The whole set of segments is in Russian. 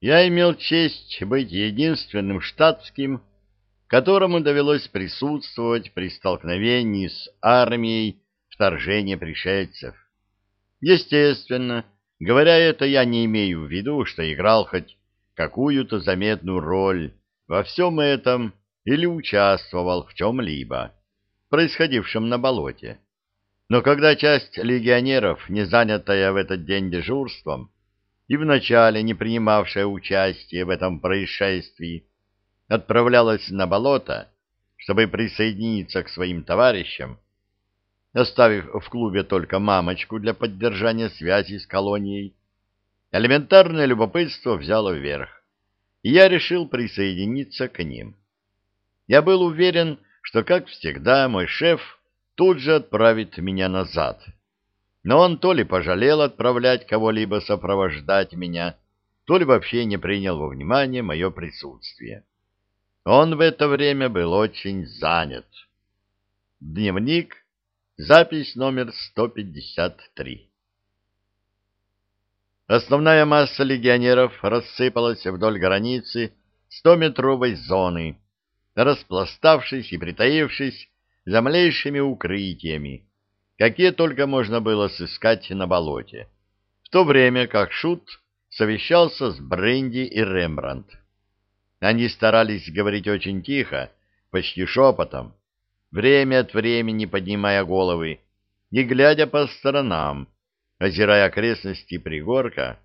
Я имел честь быть единственным штатским, которому довелось присутствовать при столкновении с армией вторжения пришельцев. Естественно, говоря это, я не имею в виду, что играл хоть какую-то заметную роль во всем этом или участвовал в чем-либо, происходившем на болоте. Но когда часть легионеров, не занятая в этот день дежурством, и вначале не принимавшая участие в этом происшествии, отправлялась на болото, чтобы присоединиться к своим товарищам, оставив в клубе только мамочку для поддержания связи с колонией, элементарное любопытство взяло вверх, и я решил присоединиться к ним. Я был уверен, что, как всегда, мой шеф тут же отправит меня назад. Но он то ли пожалел отправлять кого-либо сопровождать меня, то ли вообще не принял во внимание мое присутствие. Он в это время был очень занят. Дневник, запись номер 153. Основная масса легионеров рассыпалась вдоль границы 100-метровой зоны, распластавшись и притаившись за малейшими укрытиями, какие только можно было сыскать на болоте, в то время как Шут совещался с Бренди и Рембрандт. Они старались говорить очень тихо, почти шепотом, время от времени поднимая головы и глядя по сторонам, озирая окрестности пригорка,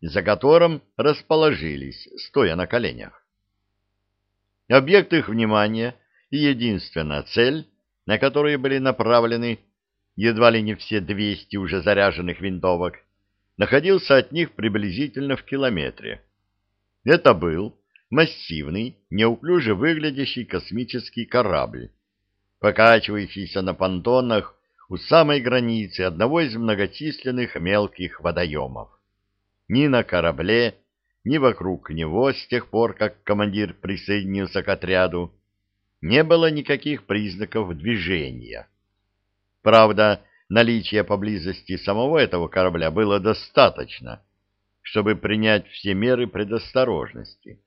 за которым расположились, стоя на коленях. Объект их внимания и единственная цель, на которую были направлены едва ли не все 200 уже заряженных винтовок, находился от них приблизительно в километре. Это был массивный, неуклюже выглядящий космический корабль, покачивающийся на понтонах у самой границы одного из многочисленных мелких водоемов. Ни на корабле, ни вокруг него с тех пор, как командир присоединился к отряду, не было никаких признаков движения. Правда, наличие поблизости самого этого корабля было достаточно, чтобы принять все меры предосторожности.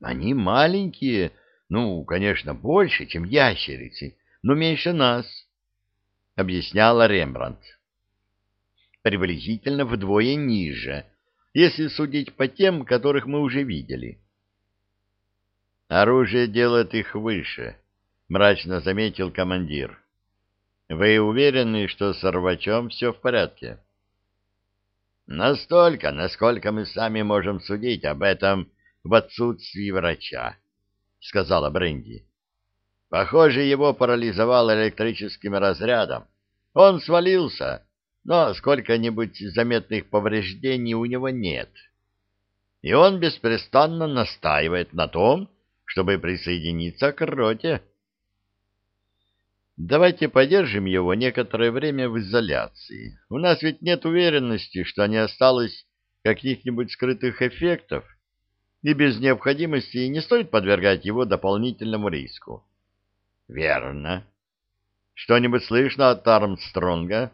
Они маленькие, ну, конечно, больше, чем ящерицы, но меньше нас, — объясняла Рембрандт. Приблизительно вдвое ниже, если судить по тем, которых мы уже видели. Оружие делает их выше, — мрачно заметил командир. Вы уверены, что с рвачом все в порядке? Настолько, насколько мы сами можем судить об этом в отсутствии врача, — сказала Бренди. Похоже, его парализовал электрическим разрядом. Он свалился, но сколько-нибудь заметных повреждений у него нет. И он беспрестанно настаивает на том, чтобы присоединиться к роте. Давайте подержим его некоторое время в изоляции. У нас ведь нет уверенности, что не осталось каких-нибудь скрытых эффектов, и без необходимости не стоит подвергать его дополнительному риску. — Верно. Что-нибудь слышно от Армстронга?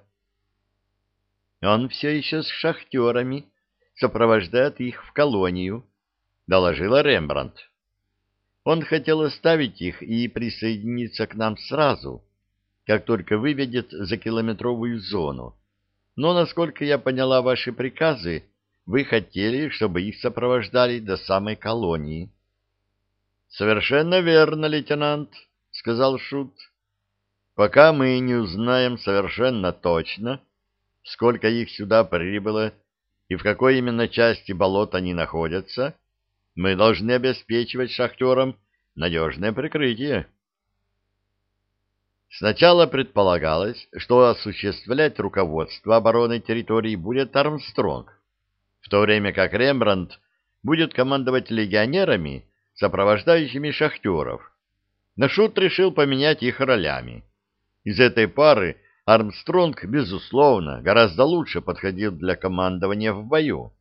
— Он все еще с шахтерами, сопровождает их в колонию, — доложила Рембрандт. Он хотел оставить их и присоединиться к нам сразу, как только выведет за километровую зону. Но, насколько я поняла ваши приказы, вы хотели, чтобы их сопровождали до самой колонии. — Совершенно верно, лейтенант, — сказал Шут. — Пока мы не узнаем совершенно точно, сколько их сюда прибыло и в какой именно части болот они находятся, мы должны обеспечивать шахтерам надежное прикрытие. Сначала предполагалось, что осуществлять руководство обороной территории будет Армстронг, в то время как Рембрандт будет командовать легионерами, сопровождающими шахтеров. Но Шут решил поменять их ролями. Из этой пары Армстронг, безусловно, гораздо лучше подходил для командования в бою,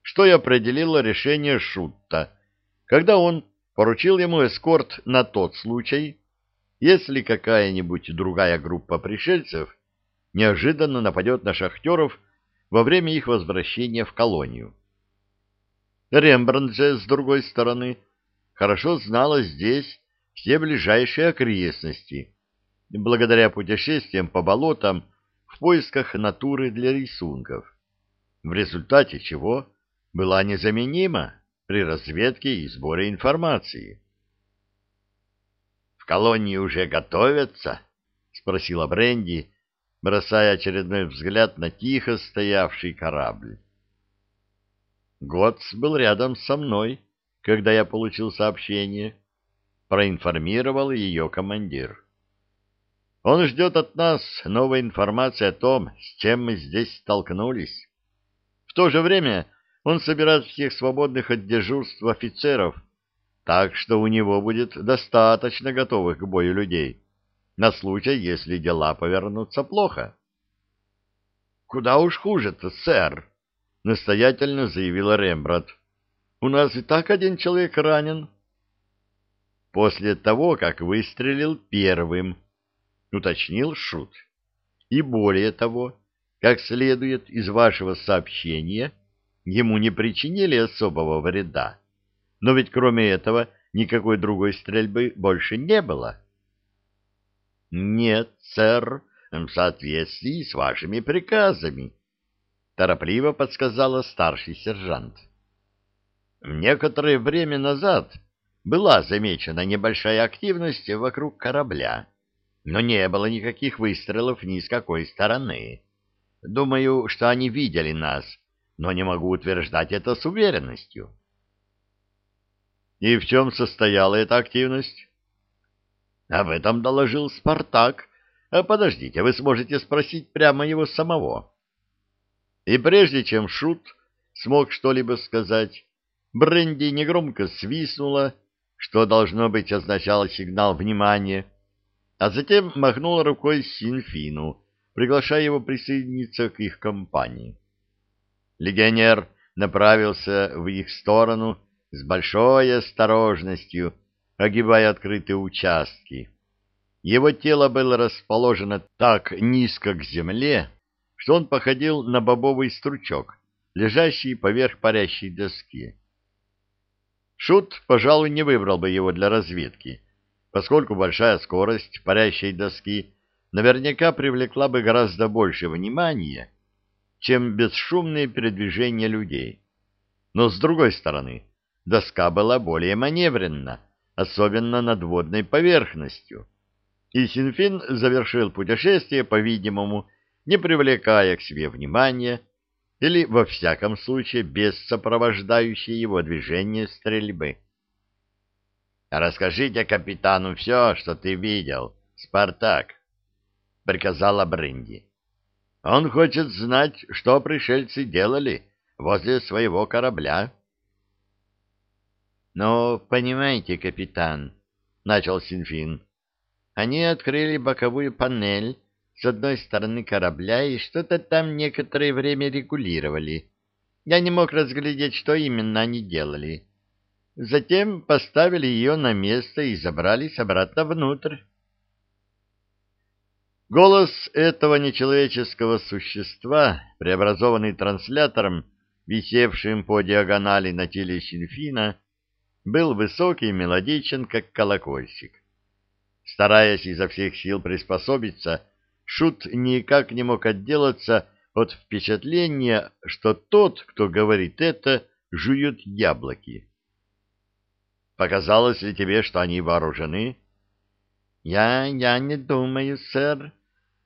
что и определило решение Шутта, когда он поручил ему эскорт на тот случай, если какая-нибудь другая группа пришельцев неожиданно нападет на шахтеров во время их возвращения в колонию. Рембрандт же, с другой стороны, хорошо знала здесь все ближайшие окрестности, благодаря путешествиям по болотам в поисках натуры для рисунков, в результате чего была незаменима при разведке и сборе информации. «В колонии уже готовятся?» — спросила Бренди, бросая очередной взгляд на тихо стоявший корабль. Готс был рядом со мной, когда я получил сообщение. Проинформировал ее командир. Он ждет от нас новой информации о том, с чем мы здесь столкнулись. В то же время он собирает всех свободных от дежурств офицеров, так что у него будет достаточно готовых к бою людей на случай, если дела повернутся плохо. — Куда уж хуже-то, сэр, — настоятельно заявила Рембрандт. — У нас и так один человек ранен. — После того, как выстрелил первым, — уточнил Шут. — И более того, как следует из вашего сообщения, ему не причинили особого вреда. Но ведь кроме этого никакой другой стрельбы больше не было. — нет, сэр, в соответствии с вашими приказами, торопливо подсказала старший сержант. Некоторое время назад была замечена небольшая активность вокруг корабля, но не было никаких выстрелов ни с какой стороны. Думаю, что они видели нас, но не могу утверждать это с уверенностью. И в чем состояла эта активность? Об этом доложил Спартак. А подождите, вы сможете спросить прямо его самого. И прежде чем Шут смог что-либо сказать, Бренди негромко свистнула, что должно быть означало сигнал внимания, а затем махнула рукой Синфину, приглашая его присоединиться к их компании. Легионер направился в их сторону с большой осторожностью, огибая открытые участки. Его тело было расположено так низко к земле, что он походил на бобовый стручок, лежащий поверх парящей доски. Шут, пожалуй, не выбрал бы его для разведки, поскольку большая скорость парящей доски наверняка привлекла бы гораздо больше внимания, чем бесшумные передвижения людей. Но, с другой стороны, доска была более маневренна, особенно над водной поверхностью. И Синфин завершил путешествие, по-видимому, не привлекая к себе внимания или, во всяком случае, без сопровождающей его движения стрельбы. «Расскажите капитану все, что ты видел, Спартак», — приказала Бренди. «Он хочет знать, что пришельцы делали возле своего корабля». Но, понимаете, капитан, — начал Синфин, — они открыли боковую панель с одной стороны корабля и что-то там некоторое время регулировали. Я не мог разглядеть, что именно они делали. Затем поставили ее на место и забрались обратно внутрь. Голос этого нечеловеческого существа, преобразованный транслятором, висевшим по диагонали на теле Синфина, был высокий и мелодичен, как колокольчик. Стараясь изо всех сил приспособиться, Шут никак не мог отделаться от впечатления, что тот, кто говорит это, жует яблоки. «Показалось ли тебе, что они вооружены?» «Я... я не думаю, сэр.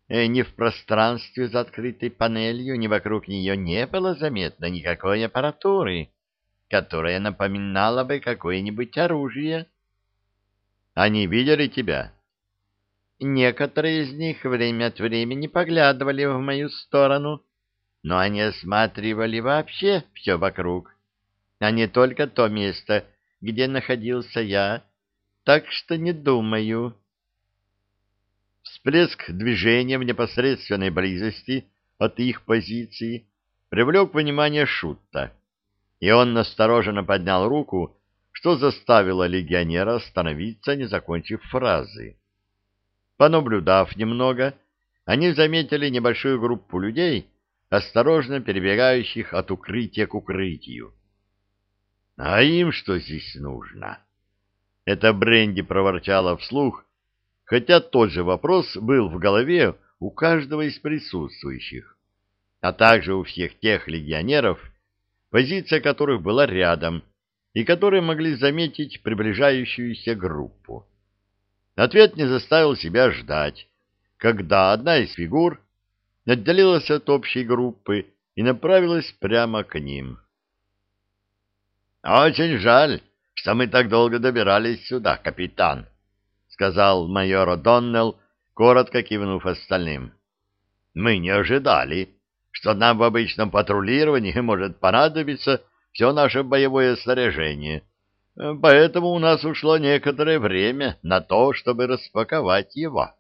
Э, ни в пространстве за открытой панелью, ни вокруг нее не было заметно никакой аппаратуры» которая напоминала бы какое-нибудь оружие. Они видели тебя? Некоторые из них время от времени поглядывали в мою сторону, но они осматривали вообще все вокруг, а не только то место, где находился я, так что не думаю. Всплеск движения в непосредственной близости от их позиции привлек внимание Шутта и он настороженно поднял руку, что заставило легионера остановиться, не закончив фразы. Понаблюдав немного, они заметили небольшую группу людей, осторожно перебегающих от укрытия к укрытию. А им что здесь нужно? Это Бренди проворчала вслух, хотя тот же вопрос был в голове у каждого из присутствующих, а также у всех тех легионеров, позиция которых была рядом и которые могли заметить приближающуюся группу. Ответ не заставил себя ждать, когда одна из фигур отделилась от общей группы и направилась прямо к ним. «Очень жаль, что мы так долго добирались сюда, капитан», — сказал майор О'Доннелл, коротко кивнув остальным. «Мы не ожидали, что нам в обычном патрулировании может понадобиться все наше боевое снаряжение, поэтому у нас ушло некоторое время на то, чтобы распаковать его».